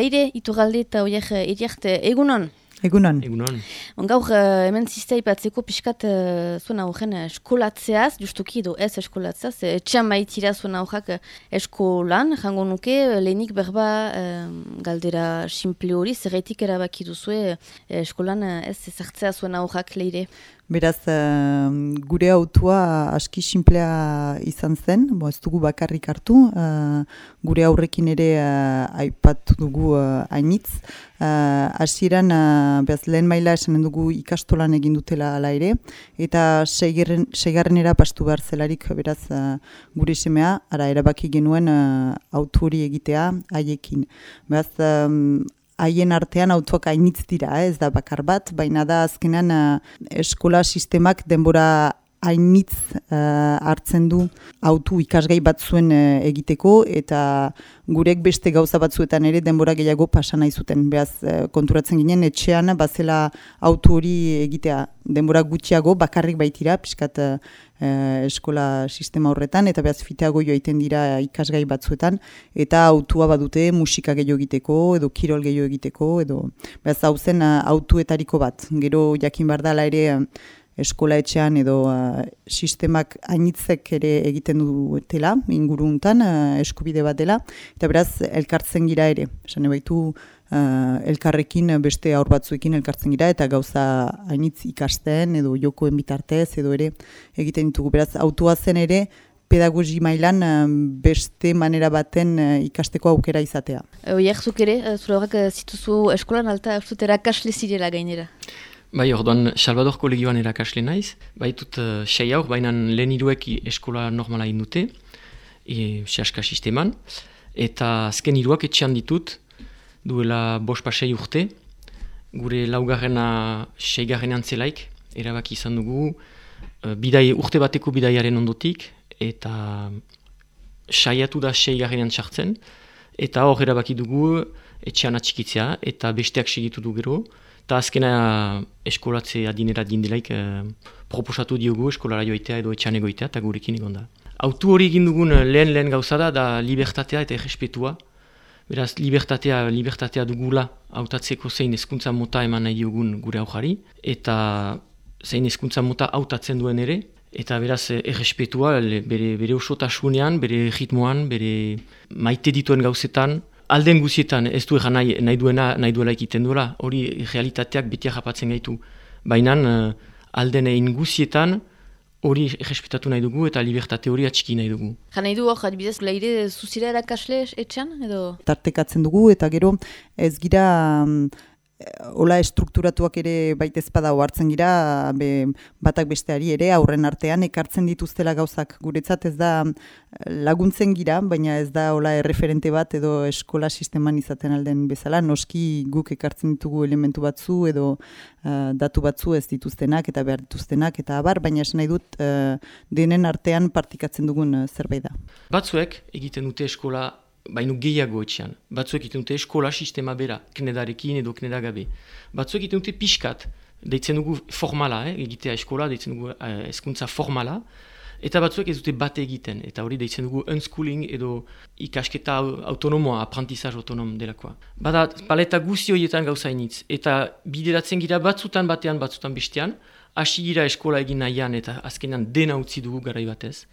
Leire, iturralde eta oier eriart egunon? Egunon. Egunon. Gaur uh, hemen ziztea ipatzeko pixkat uh, zuen aurren eskolatzeaz, justuki edo ez eskolatzeaz, etxean baitira zuen aurrak eskolan, jango nuke, lehenik berba galdera simple hori, zerretik erabaki duzue eskolan ez ezartzea zuen aurrak leire. Beraz, gure autua aski simplea izan zen, bo ez dugu bakarrik hartu, gure aurrekin ere uh, aipatu dugu uh, ainitz. Uh, Asiran, uh, lehen maila esanen dugu ikastolan egin dutela ala ere, eta seigarren era pastu behar zelarik, beraz, gure semea, ara erabaki genuen autu hori egitea haiekin. Beraz, haien artean autoak hainitz dira, eh? ez da bakar bat, baina da azkenean uh, eskola sistemak denbora hainitz uh, hartzen du autu ikasgai batzuen uh, egiteko eta gurek beste gauza batzuetan ere denbora gehiago pasa nahi zuten. Beaz, uh, konturatzen ginen etxean bazela autu hori egitea denbora gutxiago bakarrik baitira, pixkat uh, eskola sistema horretan, eta behaz fiteago joaiten dira ikasgai batzuetan, eta autua badute musika gehiago egiteko, edo kirol gehiago egiteko, edo behaz hau zen uh, autuetariko bat. Gero jakin bardala ere eskola etxean edo uh, sistemak hainitzek ere egiten dutela, inguruntan uh, eskubide bat dela, eta beraz, elkartzen gira ere. Esan ebaitu, elkarrekin beste aur batzuekin elkartzen gira, eta gauza hainitz ikasten edo jokoen bitartez edo ere egiten ditugu. Beraz, autua zen ere, pedagogi mailan beste manera baten ikasteko aukera izatea. Oier, zuk ere, zure horrek zituzu eskolan alta, zutera kasle zirela gainera? Bai, orduan, Salvador kolegioan erakasle naiz. Bai, dut, uh, sei aur, baina lehen iruek eskola normala indute, e, sehaska sisteman. Eta azken iruak etxean ditut, duela bospa sei urte, gure laugarrena seigarren antzelaik, erabaki izan dugu, uh, bidai, urte bateko bidaiaren ondotik, eta saiatu da seigarrenan txartzen, eta hor erabaki dugu etxean atxikitzea, eta besteak segitu du gero, Eta azkena eskolatze adinera dindelaik eh, proposatu diogu eskolara joitea edo etxan egoitea eta gurekin egon da. Autu hori egin dugun eh, lehen lehen gauza da, da libertatea eta errespetua. Beraz, libertatea, libertatea dugula hautatzeko zein hezkuntza mota eman nahi diogun gure aujari. Eta zein hezkuntza mota hautatzen duen ere. Eta beraz, eh, errespetua bere, bere osotasunean, bere ritmoan, bere maite dituen gauzetan, alden guzietan ez du egan nahi, nahi, duena, nahi duela egiten duela, hori realitateak beti japatzen gaitu. Baina uh, alden egin guzietan hori respetatu nahi dugu eta libertate hori atxiki nahi dugu. Ja nahi du hor, adibidez, leire zuzira erakasle etxan edo? Tartekatzen dugu eta gero ez gira... Mm, Ola estrukturatuak ere baita ezpada hartzen gira, be, batak besteari ere aurren artean ekartzen dituztela gauzak guretzat ez da laguntzen gira, baina ez da ola erreferente bat edo eskola sisteman izaten alden bezala, noski guk ekartzen ditugu elementu batzu edo uh, datu batzu ez dituztenak eta behar dituztenak eta abar, baina esan nahi dut uh, denen artean partikatzen dugun zerbait da. Batzuek egiten dute eskola baino gehiago etxean. Batzuek iten dute eskola sistema bera, knedarekin edo knedagabe. Batzuek iten dute pixkat, deitzen dugu formala, eh, egitea eskola, deitzen dugu eh, eskuntza formala, eta batzuek ez dute bate egiten, eta hori deitzen dugu unschooling edo ikasketa autonomoa, aprantizaz autonom delakoa. Bada, paleta guzti horietan gauza initz, eta bideratzen gira batzutan batean, batzutan bestean, hasi gira eskola egin nahian eta azkenan dena utzi dugu garai batez.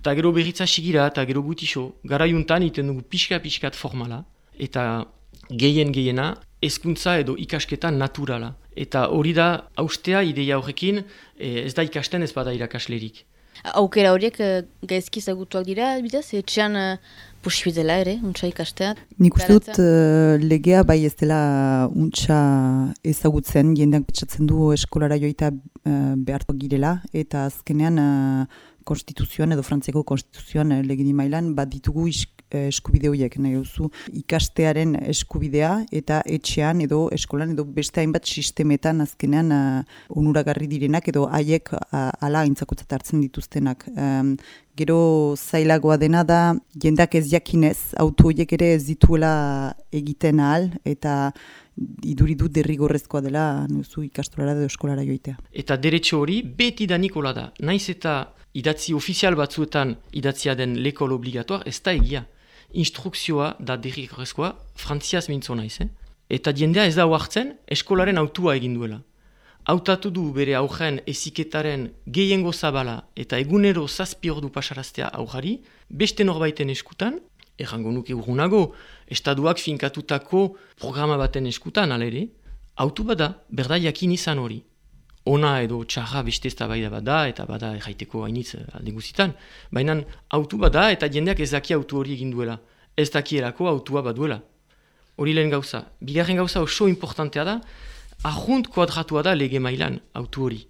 Eta gero berritza sigira eta gero gutixo, gara juntan iten dugu pixka-pixkat formala, eta gehien gehiena ezkuntza edo ikasketa naturala. Eta hori da, austea ideia horrekin, eh, ez da ikasten ez bada irakaslerik. Aukera horiek uh, gaizki zagutuak dira, bidez, etxean uh, posibidela ere, untsa ikastea. Nik uste dut legea bai ez dela untsa ezagutzen, jendeak petxatzen du eskolara joita uh, behartu girela, eta azkenean konstituzioan edo frantziako konstituzioan eh, legini mailan bat ditugu eh, eskubide horiek nahi duzu ikastearen eskubidea eta etxean edo eskolan edo beste hainbat sistemetan azkenean uh, onuragarri direnak edo haiek uh, ala aintzakotzat hartzen dituztenak. Um, gero zailagoa dena da jendak ez jakinez auto horiek ere ez dituela egiten ahal eta iduri dut derrigorrezkoa dela nuzu ikastolara edo eskolara joitea. Eta derecho hori beti da Nikola da. Naiz eta idatzi ofizial batzuetan idatzia den lekol obligatuar, ez da egia. instrukzioa da derrikorrezkoa frantziaz mintzo naiz, eh? Eta jendea ez da hartzen eskolaren autua egin duela. Hautatu du bere aurren eziketaren gehiengo zabala eta egunero zazpi ordu pasaraztea aurrari, beste norbaiten eskutan, errango nuke urgunago, estaduak finkatutako programa baten eskutan alere, autu bada, berda jakin izan hori. Ona edo txarra beste ez da bada eta bada erraiteko hainitz alde guzitan. Baina autu bada eta jendeak ez daki autu hori egin duela. Ez daki erako autua baduela. Hori lehen gauza. Bigarren gauza oso importantea da, ahunt kuadratua da lege mailan autu hori.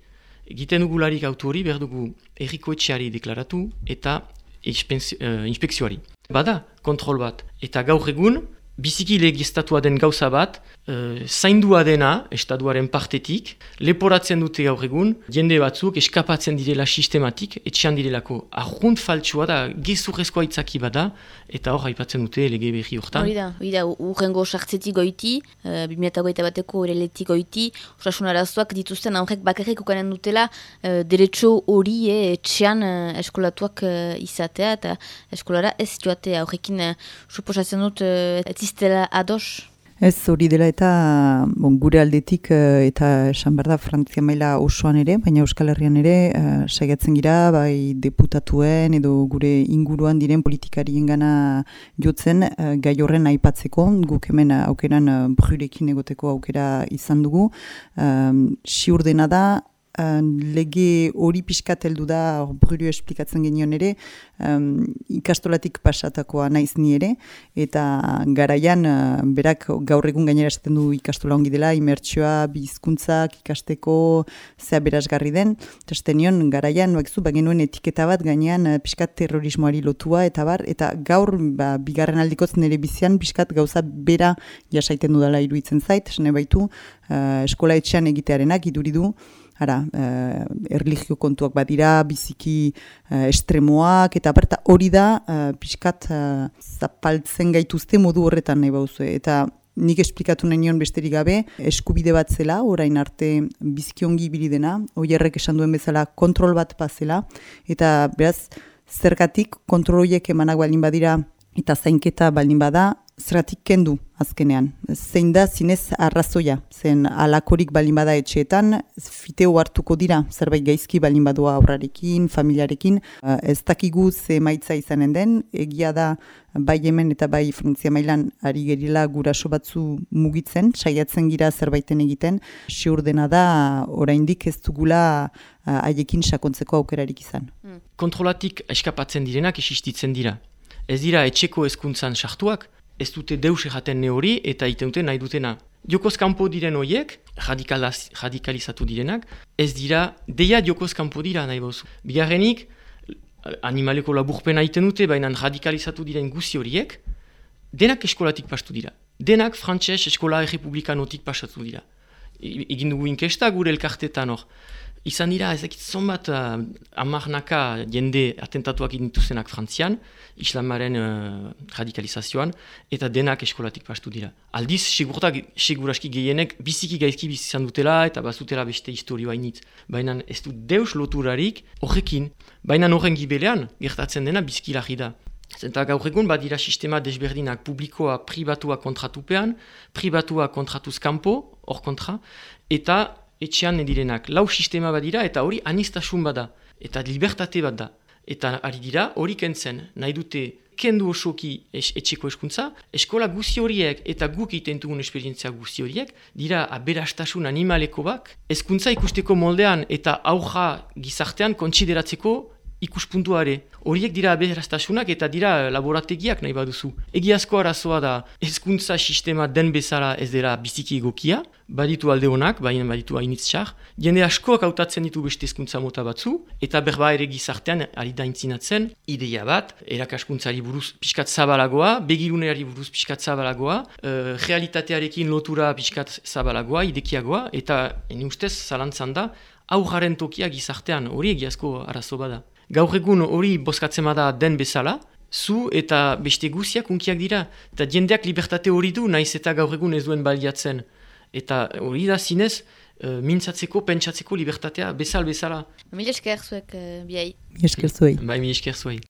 Egiten dugularik autu hori behar dugu erriko etxeari deklaratu eta uh, inspekzioari. Bada, kontrol bat. Eta gaur egun, biziki legiztatua den gauza bat, uh, zaindua dena, estaduaren partetik, leporatzen dute gaur egun, jende batzuk eskapatzen direla sistematik, etxean direlako arrunt faltsua da, gezurrezkoa itzaki bada, eta hor haipatzen dute lege berri hortan. Hori da, hori da, urrengo sartzetik goiti, uh, 2008 bateko ureletik goiti, osasun arazoak dituzten aurrek bakarrik ukanen dutela, uh, derecho hori eh, etxean uh, eskolatuak uh, izatea, eta eskolara ez joatea, aurrekin uh, suposatzen dut, uh, zistela ados? Ez, hori dela eta bon, gure aldetik uh, eta esan behar da Frantzia maila osoan ere, baina Euskal Herrian ere uh, saiatzen gira, bai deputatuen edo gure inguruan diren politikarien gana jotzen uh, gai horren aipatzeko, guk hemen aukeran uh, brurekin egoteko aukera izan dugu. Um, siur dena da, lege hori pixkat heldu da bruru esplikatzen genion ere um, ikastolatik pasatakoa naiz ni ere. Eta garaian uh, berak gaur egun gainera esaten du ikastola ongi dela imertsioa bizkuntzak ikasteko zea berazgarri den. Testenion garaian bakizu ba genuen etiketa bat gainean uh, pixkat terrorismoari lotua eta bar eta gaur ba, bigarren aldikoz nire bizian pixkat gauza bera jasaiten dudala iruditzen zait. Esne baitu uh, eskola etxean egitearenak iduri du Ara, eh, erligio kontuak badira, biziki eh, estremoak, eta berta hori da, eh, pixkat eh, zapaltzen gaituzte modu horretan nahi bauzu. Eta nik esplikatu nahi nion besterik gabe, eskubide bat zela, orain arte biziki ongi ibili dena, oierrek esan duen bezala kontrol bat bazela, eta beraz, zergatik kontroloiek emanak baldin badira, eta zainketa baldin bada, zeratik kendu azkenean. Zein da zinez arrazoia, zen alakorik balin bada etxeetan, fiteo hartuko dira, zerbait gaizki balin badua aurrarekin, familiarekin, eh, ez dakigu ze maitza izanen den, egia da bai hemen eta bai Frantzia mailan ari gerila guraso batzu mugitzen, saiatzen gira zerbaiten egiten, siur dena da oraindik ez dugula eh, haiekin sakontzeko aukerarik izan. Hmm. Kontrolatik eskapatzen direnak esistitzen dira. Ez dira etxeko hezkuntzan sartuak, ez dute deus erraten ne hori eta iten dute nahi dutena. Jokoz kanpo diren horiek, radikalizatu direnak, ez dira, deia jokoz kanpo dira nahi bozu. Bigarrenik, animaleko laburpena iten dute, baina radikalizatu diren guzi horiek, denak eskolatik pastu dira. Denak frantxez eskola errepublikanotik pasatu dira. Egin dugu inkesta gure elkartetan hor. Izan dira, ezakit zonbat uh, amarnaka jende atentatuak inituzenak frantzian, islamaren uh, radikalizazioan, eta denak eskolatik pastu dira. Aldiz, segurtak, seguraski gehienek biziki gaizki bizizan dutela eta bazutela beste historioa init. Baina ez du deus loturarik horrekin, baina horren gibelean gertatzen dena biziki lagi da. Zenta gaur egun badira sistema desberdinak publikoa pribatua kontratupean, pribatua kontratuz kanpo, hor kontra, eta etxean direnak. Lau sistema bat dira eta hori anistasun bada. Eta libertate bat da. Eta ari dira hori kentzen. Nahi dute kendu osoki es, etxeko eskuntza. Eskola guzi horiek eta guk itentugun esperientzia guzi horiek dira aberastasun animaleko bak. Eskuntza ikusteko moldean eta auja gizartean kontsideratzeko ikuspuntuare. Horiek dira aberastasunak eta dira laborategiak nahi baduzu. Egiazko arazoa da hezkuntza sistema den bezala ez dela biziki egokia, baditu alde honak, baina baditu hainitz txar. Jende askoak hautatzen ditu beste hezkuntza mota batzu, eta berba ere gizartean ari da intzinatzen, ideia bat, erakaskuntzari buruz pixkat zabalagoa, begiruneari buruz pixkat zabalagoa, uh, realitatearekin lotura pixkat zabalagoa, idekiagoa, eta ene ustez zalantzan da, aurraren tokia gizartean, hori egiazko arazo bada gaur egun hori bozkatzen bada den bezala, zu eta beste guziak unkiak dira. Eta jendeak libertate hori du, naiz eta gaur egun ez duen baliatzen. Eta hori da zinez, uh, mintzatzeko, pentsatzeko libertatea bezal bezala. Mil esker zuek, uh, biai. Mil esker zuei. Bai, mil esker zuei.